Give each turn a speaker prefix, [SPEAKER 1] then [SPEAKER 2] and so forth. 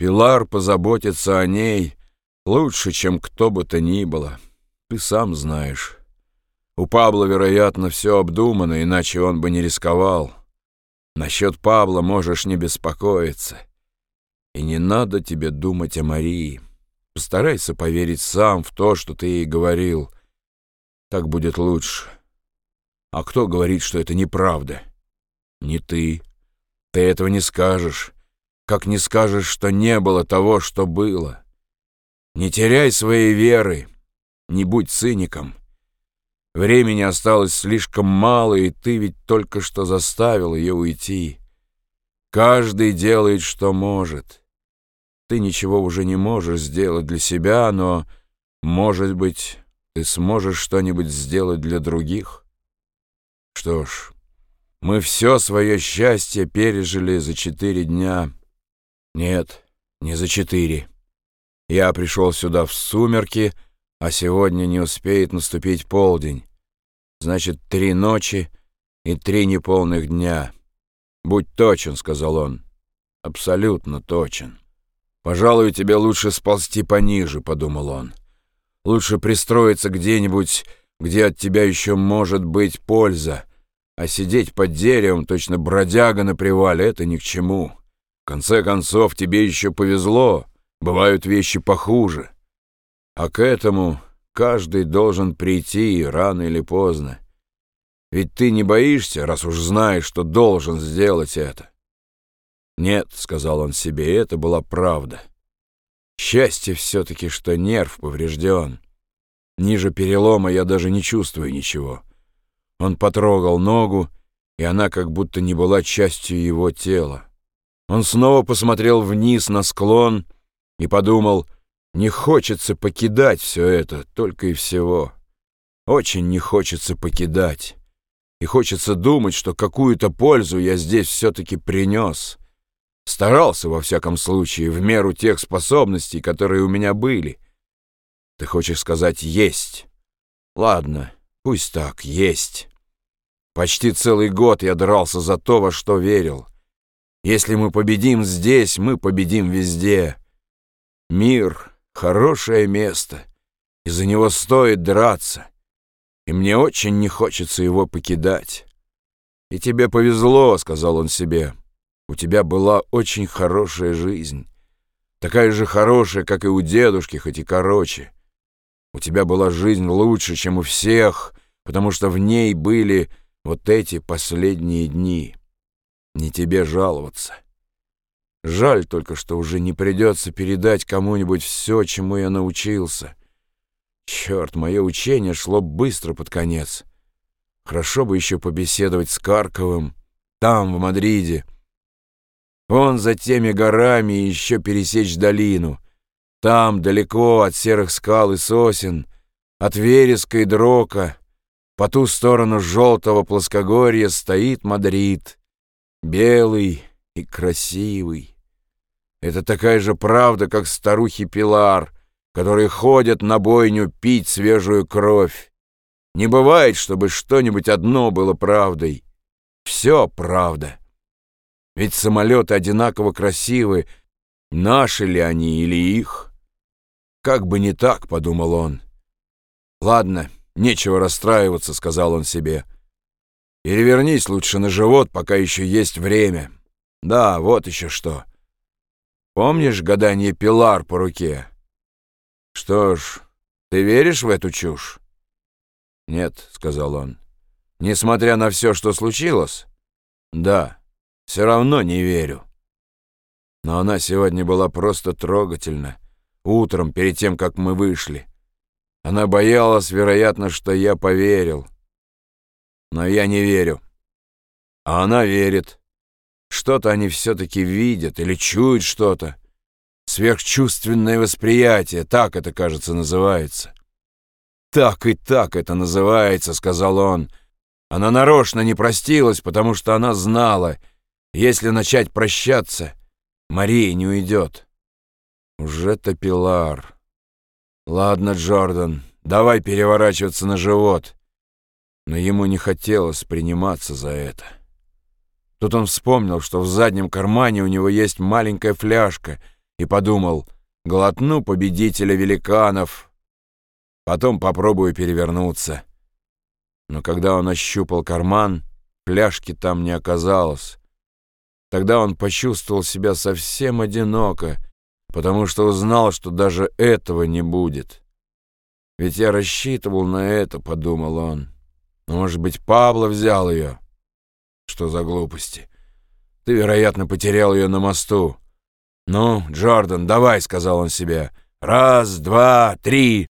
[SPEAKER 1] Пилар позаботится о ней лучше, чем кто бы то ни было. Ты сам знаешь. У Пабла, вероятно, все обдумано, иначе он бы не рисковал. Насчет Пабла можешь не беспокоиться. И не надо тебе думать о Марии. Постарайся поверить сам в то, что ты ей говорил. Так будет лучше. А кто говорит, что это неправда? Не ты. Ты этого не скажешь, как не скажешь, что не было того, что было. Не теряй своей веры, не будь циником. Времени осталось слишком мало, и ты ведь только что заставил ее уйти. Каждый делает, что может. Ты ничего уже не можешь сделать для себя, но, может быть, ты сможешь что-нибудь сделать для других? Что ж, мы все свое счастье пережили за четыре дня. Нет, не за четыре. Я пришел сюда в сумерки, а сегодня не успеет наступить полдень. Значит, три ночи и три неполных дня. «Будь точен», — сказал он. «Абсолютно точен». «Пожалуй, тебе лучше сползти пониже», — подумал он. «Лучше пристроиться где-нибудь, где от тебя еще может быть польза, а сидеть под деревом, точно бродяга на привале, это ни к чему. Конце концов, тебе еще повезло, бывают вещи похуже. А к этому каждый должен прийти рано или поздно. Ведь ты не боишься, раз уж знаешь, что должен сделать это. «Нет», — сказал он себе, — это была правда. Счастье все-таки, что нерв поврежден. Ниже перелома я даже не чувствую ничего. Он потрогал ногу, и она как будто не была частью его тела. Он снова посмотрел вниз на склон и подумал, не хочется покидать все это, только и всего. Очень не хочется покидать. И хочется думать, что какую-то пользу я здесь все-таки принес. Старался, во всяком случае, в меру тех способностей, которые у меня были. Ты хочешь сказать «есть». Ладно, пусть так, есть. Почти целый год я дрался за то, во что верил. Если мы победим здесь, мы победим везде. Мир — хорошее место, и за него стоит драться. И мне очень не хочется его покидать. «И тебе повезло», — сказал он себе. У тебя была очень хорошая жизнь. Такая же хорошая, как и у дедушки, хоть и короче. У тебя была жизнь лучше, чем у всех, потому что в ней были вот эти последние дни. Не тебе жаловаться. Жаль только, что уже не придется передать кому-нибудь все, чему я научился. Черт, мое учение шло быстро под конец. Хорошо бы еще побеседовать с Карковым, там, в Мадриде, Вон за теми горами еще пересечь долину. Там, далеко от серых скал и сосен, от вереска и дрока, по ту сторону желтого плоскогорья стоит Мадрид, белый и красивый. Это такая же правда, как старухи Пилар, которые ходят на бойню пить свежую кровь. Не бывает, чтобы что-нибудь одно было правдой. Все правда. Ведь самолеты одинаково красивы, наши ли они или их? Как бы не так, подумал он. Ладно, нечего расстраиваться, сказал он себе. Перевернись лучше на живот, пока еще есть время. Да, вот еще что. Помнишь гадание Пилар по руке? Что ж, ты веришь в эту чушь? Нет, сказал он. Несмотря на все, что случилось? Да. Все равно не верю. Но она сегодня была просто трогательна. Утром, перед тем, как мы вышли. Она боялась, вероятно, что я поверил. Но я не верю. А она верит. Что-то они все-таки видят или чуют что-то. Сверхчувственное восприятие, так это, кажется, называется. «Так и так это называется», — сказал он. Она нарочно не простилась, потому что она знала — если начать прощаться, Мария не уйдет. Уже-то Пилар. Ладно, Джордан, давай переворачиваться на живот. Но ему не хотелось приниматься за это. Тут он вспомнил, что в заднем кармане у него есть маленькая фляжка, и подумал, глотну победителя великанов, потом попробую перевернуться. Но когда он ощупал карман, пляжки там не оказалось. Тогда он почувствовал себя совсем одиноко, потому что узнал, что даже этого не будет. «Ведь я рассчитывал на это», — подумал он. «Но, может быть, Пабло взял ее?» «Что за глупости? Ты, вероятно, потерял ее на мосту». «Ну, Джордан, давай», — сказал он себе. «Раз, два, три».